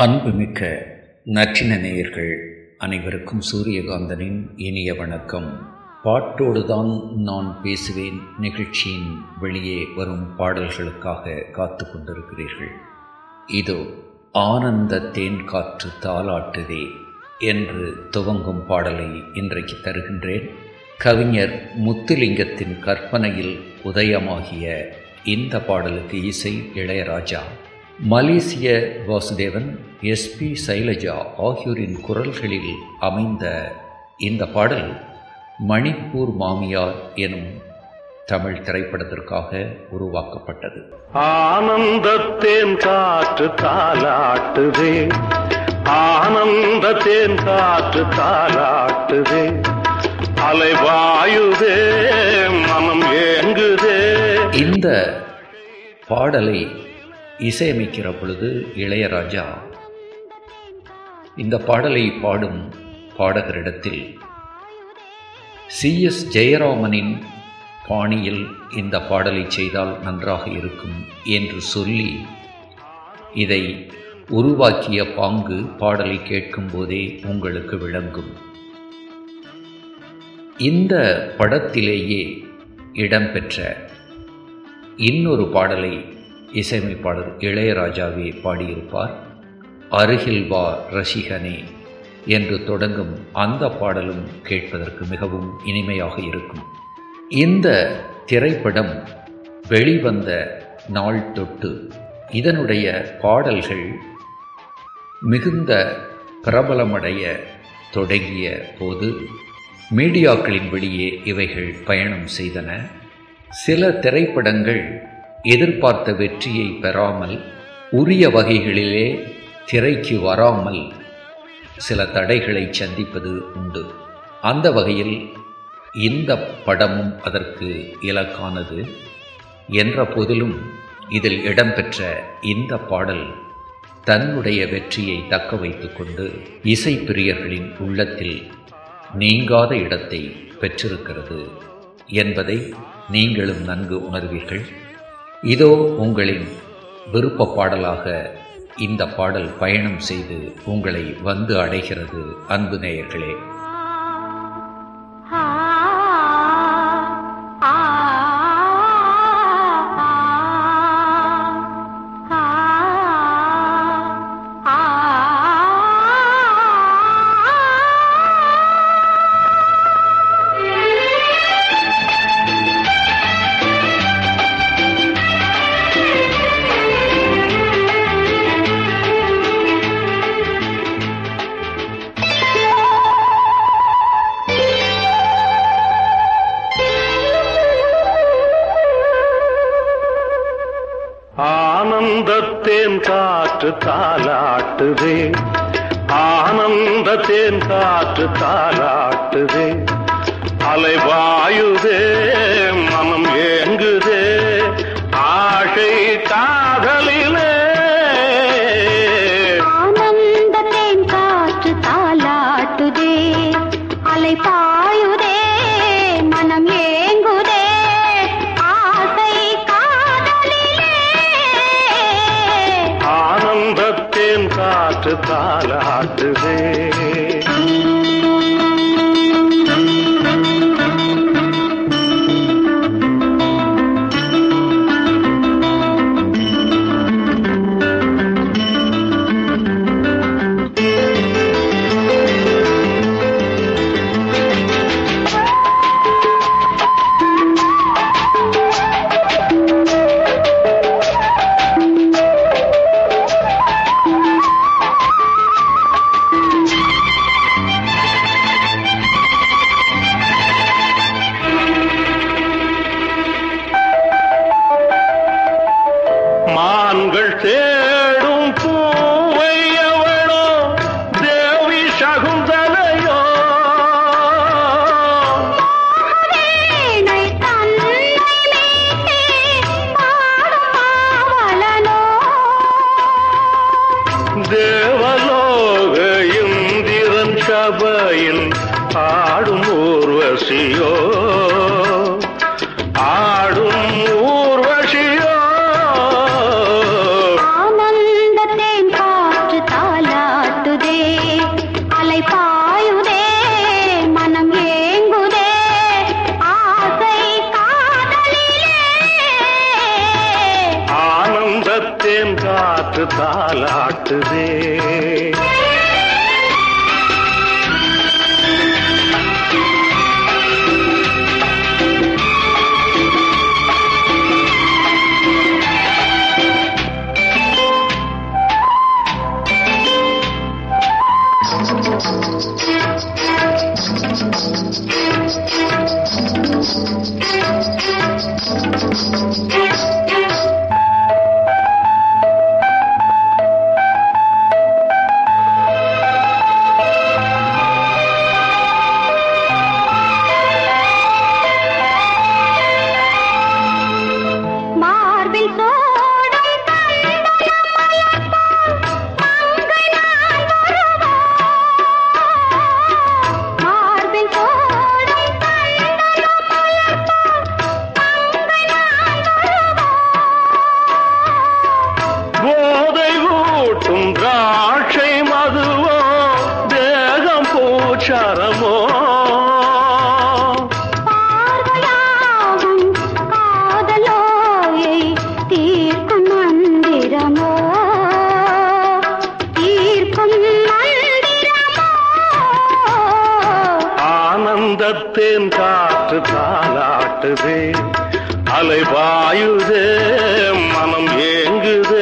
அன்புமிக்க நற்றின நேயர்கள் அனைவருக்கும் சூரியகாந்தனின் இனிய வணக்கம். பாட்டோடுதான் நான் பேசுவேன் நிகழ்ச்சியின் வெளியே வரும் பாடல்களுக்காக காத்து கொண்டிருக்கிறீர்கள். இதோ ஆனந்த தேன் காற்று தாளாட்டுதே என்று துவங்கும் பாடலை இன்றைக்கு தருகின்றேன். கவிஞர் முத்துலிங்கத்தின் கற்பனையில் உதயமாகிய இந்த பாடலுக்கு இசை இளையராஜா. மலேசிய வாசுதேவன் எஸ்பி சைலஜா ஆகியோரின் குரல்களில் அமைந்த இந்த பாடல் மணிப்பூர் மாமியார் எனும் தமிழ் திரைப்படத்திற்காக உருவாக்கப்பட்டது. ஆனந்தத்தேன் காற்று தாலாட்டுதே. ஆனந்தத்தேன் காற்று தாலாட்டுதே. அலைவாயுதே மனம் ஏங்குதே. இந்த பாடலை இசையமைக்கிற பொழுது இளையராஜா இந்த பாடலை பாடும் பாடகரிடத்தில் சி. எஸ். ஜெயராமனின் பாணியில் இந்த பாடலை செய்தால் நன்றாக இருக்கும் என்று சொல்லி இதை உருவாக்கிய பாங்கு பாடலை கேட்கும்போதே உங்களுக்கு விளங்கும். இந்த படத்திலேயே இடம்பெற்ற இன்னொரு பாடலை இசையமைப்பாளர் இளையராஜாவே பாடியிருப்பார். அருகில் வா ரசிகனே என்று தொடங்கும் அந்த பாடலும் கேட்பதற்கு மிகவும் இனிமையாக இருக்கும். இந்த திரைப்படம் வெளிவந்த நாள் தொட்டு இதனுடைய பாடல்கள் மிகுந்த பிரபலமடைய தொடங்கிய போது மீடியாக்களின் வெளியே இவைகள் பயணம் செய்தன. சில திரைப்படங்கள் எதிர்பார்த்த வெற்றியை பெறாமல் உரிய வகைகளிலே திரைக்கு வராமல் சில தடைகளை சந்திப்பது உண்டு. அந்த வகையில் இந்த படமும் அதற்கு இலக்கானது. என்ற போதிலும் இதில் இடம்பெற்ற இந்த பாடல் தன்னுடைய வெற்றியை தக்க வைத்து கொண்டு இசைப்பிரியர்களின் உள்ளத்தில் நீங்காத இடத்தை பெற்றிருக்கிறது என்பதை நீங்களும் நன்கு உணர்வீர்கள். இதோ உங்களின் விருப்ப பாடலாக இந்த பாடல் பயணம் செய்து உங்களை வந்து அடைகிறது. அன்பு நேயர்களே ஆனந்தத்தேன் காற்று தாலாட்டுதே. ஆனந்தத்தேன் காற்று தாலாட்டுதே. அலைவாயுதே காலாட்டுவே சபையில் ஆடும் ஊர்வசியோ? ஆடும் ஊர்வசியோ? ஆனந்த தேன் காற்று தாலாட்டுதே அலை பாயுதே மனம் ஏங்குதே ஆசை காதலிலே. ஆனந்த தேன் காற்று ஆனந்தத்தேன் காற்று தாலாட்டுதே அலைபாயுதே மனம் ஏங்குதே.